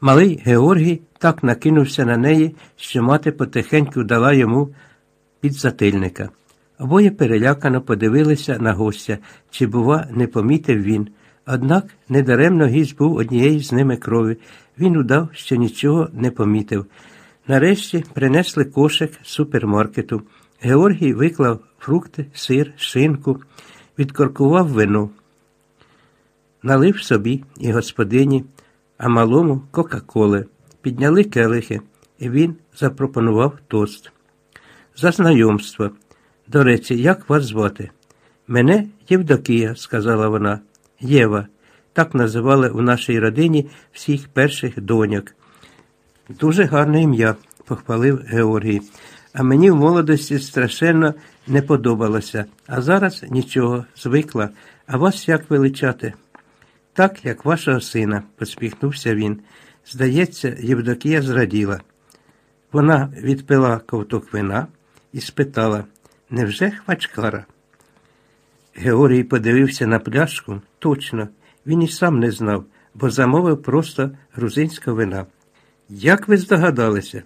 Малий Георгій так накинувся на неї, що мати потихеньку дала йому підзатильника. Обоє перелякано подивилися на гостя, чи, бува, не помітив він. Однак недаремно гість був однієї з ними крові. Він удав, що нічого не помітив. Нарешті принесли кошик з супермаркету. Георгій виклав фрукти, сир, шинку, відкоркував вино, налив собі і господині, а малому Кока-Коли. Підняли келихи, і він запропонував тост. За знайомство. До речі, як вас звати? Мене Євдокія, сказала вона. Єва. Так називали у нашій родині всіх перших доньок. Дуже гарне ім'я, похвалив Георгій. А мені в молодості страшенно не подобалося, а зараз нічого, звикла. А вас як величати? Так, як вашого сина, посміхнувся він. Здається, Євдокія зраділа. Вона відпила ковток вина і спитала невже хвачкара? Георгій подивився на пляшку. Точно, він і сам не знав, бо замовив просто грузинська вина. Як ви здогадалися?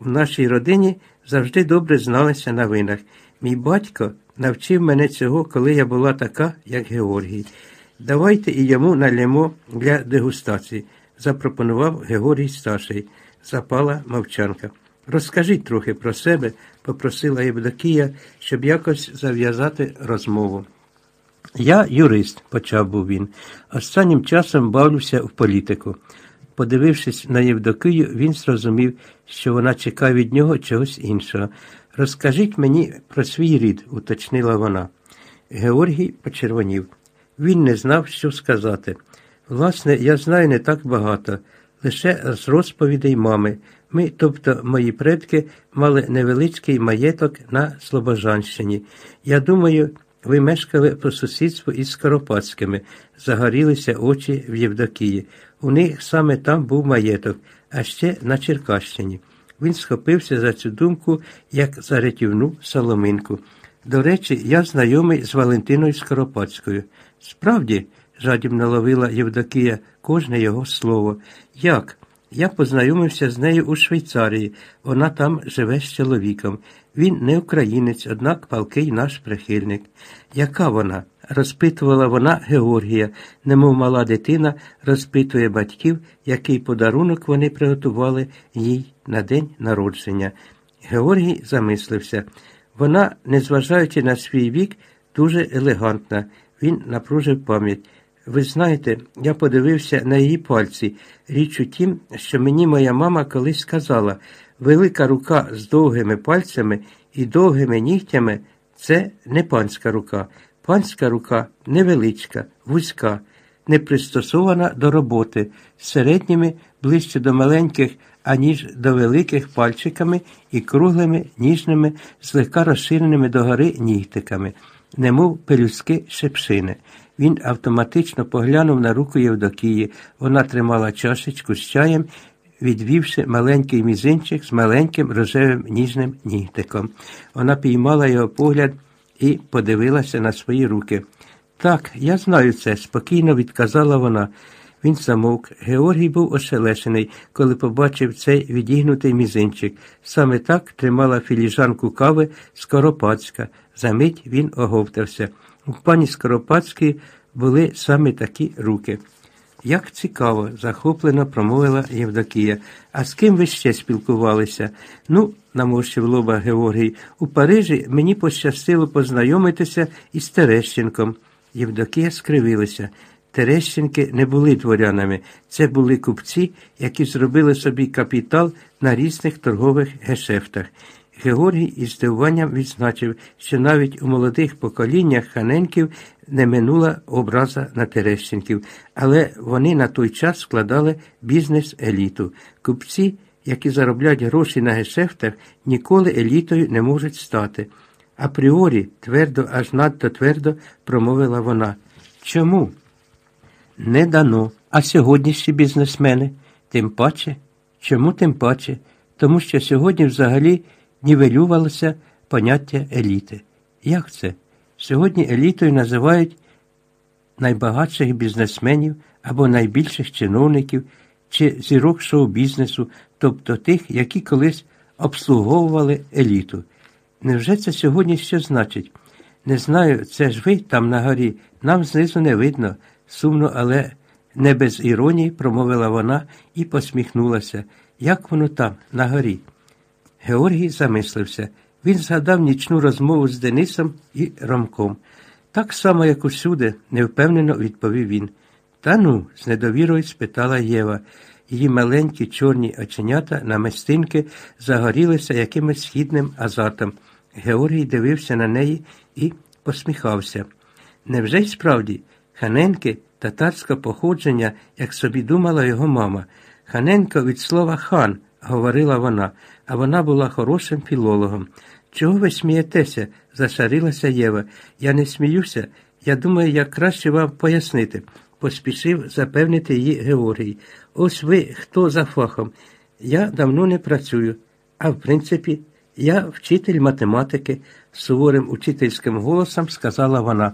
В нашій родині завжди добре зналися на винах. Мій батько навчив мене цього, коли я була така, як Георгій. Давайте і йому налємо для дегустації, запропонував Георгій старший. Запала мовчанка. Розкажіть трохи про себе, попросила Євдокія, щоб якось зав'язати розмову. Я юрист, почав був він. Останнім часом бавлюся в політику. Подивившись на Євдокию, він зрозумів, що вона чекає від нього чогось іншого. Розкажіть мені про свій рід, уточнила вона. Георгій почервонів. Він не знав, що сказати. Власне, я знаю не так багато, лише з розповідей мами. Ми, тобто мої предки, мали невеличкий маєток на Слобожанщині. Я думаю, ви мешкали по сусідству із Скоропадськими, загорілися очі в Євдокії. У них саме там був маєток, а ще на Черкащині. Він схопився за цю думку, як за рятівну соломинку. До речі, я знайомий з Валентиною Скоропадською. Справді, жадібно ловила Євдокія кожне його слово. Як? Я познайомився з нею у Швейцарії. Вона там живе з чоловіком. Він не українець, однак палкий наш прихильник. Яка вона? розпитувала вона Георгія, немов мала дитина розпитує батьків, який подарунок вони приготували їй на день народження. Георгій замислився. Вона, незважаючи на свій вік, дуже елегантна. Він напружив пам'ять. Ви знаєте, я подивився на її пальці. Річ у тім, що мені моя мама колись сказала, велика рука з довгими пальцями і довгими нігтями це не панська рука. Панська рука невеличка, вузька, не пристосована до роботи, з середніми ближче до маленьких, аніж до великих пальчиками і круглими, ніжними, злегка розширеними догори нігтиками, немов пелюстки шепшини. Він автоматично поглянув на руку Євдокії. Вона тримала чашечку з чаєм, відвівши маленький мізинчик з маленьким рожевим ніжним нігтиком. Вона піймала його погляд і подивилася на свої руки. Так, я знаю це, спокійно відказала вона. Він замовк. Георгій був ошелешений, коли побачив цей відігнутий мізинчик. Саме так тримала філіжанку кави Скоропадська. Замить він оговтався. У пані Скоропадській були саме такі руки. Як цікаво, захоплено промовила Євдокія. А з ким ви ще спілкувалися? Ну, наморщив лоба Георгій, у Парижі мені пощастило познайомитися із Терещенком. Євдокія скривилася. Терещенки не були дворянами, це були купці, які зробили собі капітал на різних торгових гешефтах. Георгій із здивуванням відзначив, що навіть у молодих поколіннях ханенків не минула образа на Терещенків, але вони на той час складали бізнес-еліту. Купці, які заробляють гроші на гешефтах, ніколи елітою не можуть стати. Апріорі, твердо, аж надто твердо промовила вона. Чому? Не дано. А сьогоднішні бізнесмени? Тим паче? Чому тим паче? Тому що сьогодні взагалі нівелювалося поняття еліти. Як це? Сьогодні елітою називають найбагатших бізнесменів або найбільших чиновників, чи зірок шоу-бізнесу, тобто тих, які колись обслуговували еліту. Невже це сьогодні що значить? Не знаю, це ж ви там на горі, нам знизу не видно, сумно, але не без іронії промовила вона і посміхнулася. Як воно там, на горі? Георгій замислився. Він згадав нічну розмову з Денисом і Ромком. Так само, як усюди, невпевнено відповів він. Та ну, з недовірою спитала Єва. Її маленькі чорні оченята на мистинки загорілися якимось східним азартом. Георгій дивився на неї і посміхався. Невже й справді ханенки татарське походження, як собі думала його мама. Ханенко від слова хан, говорила вона, а вона була хорошим філологом. Чого ви смієтеся? зашарилася Єва. Я не сміюся. Я думаю, як краще вам пояснити, поспішив запевнити її Георгій. Ось ви хто за фахом. Я давно не працюю, а в принципі, я вчитель математики, суворим учительським голосом сказала вона.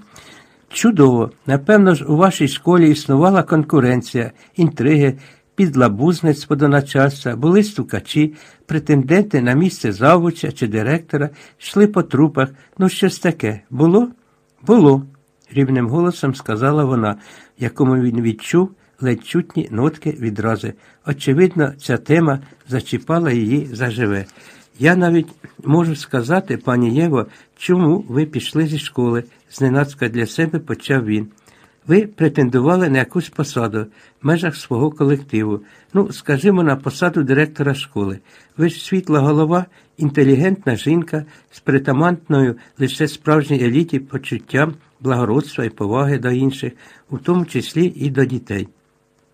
Чудово. Напевно ж, у вашій школі існувала конкуренція, інтриги, підлабузництво до начальства, були стукачі, претенденти на місце завуча чи директора, йшли по трупах. Ну, щось таке. Було? Було, рівним голосом сказала вона, якому він відчув ледь чутні нотки відрази. Очевидно, ця тема зачіпала її заживе. Я навіть можу сказати, пані Єво, чому ви пішли зі школи, зненацька для себе почав він. Ви претендували на якусь посаду в межах свого колективу, ну, скажімо, на посаду директора школи. Ви ж світла голова, інтелігентна жінка з притамантною лише справжній еліті почуттям, благородства і поваги до інших, у тому числі і до дітей.